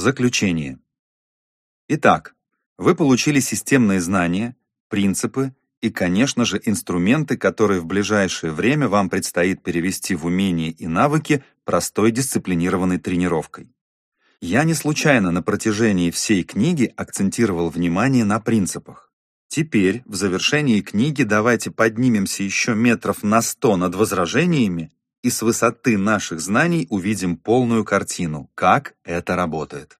Заключение. Итак, вы получили системные знания, принципы и, конечно же, инструменты, которые в ближайшее время вам предстоит перевести в умения и навыки простой дисциплинированной тренировкой. Я не случайно на протяжении всей книги акцентировал внимание на принципах. Теперь, в завершении книги, давайте поднимемся еще метров на сто над возражениями и с высоты наших знаний увидим полную картину, как это работает.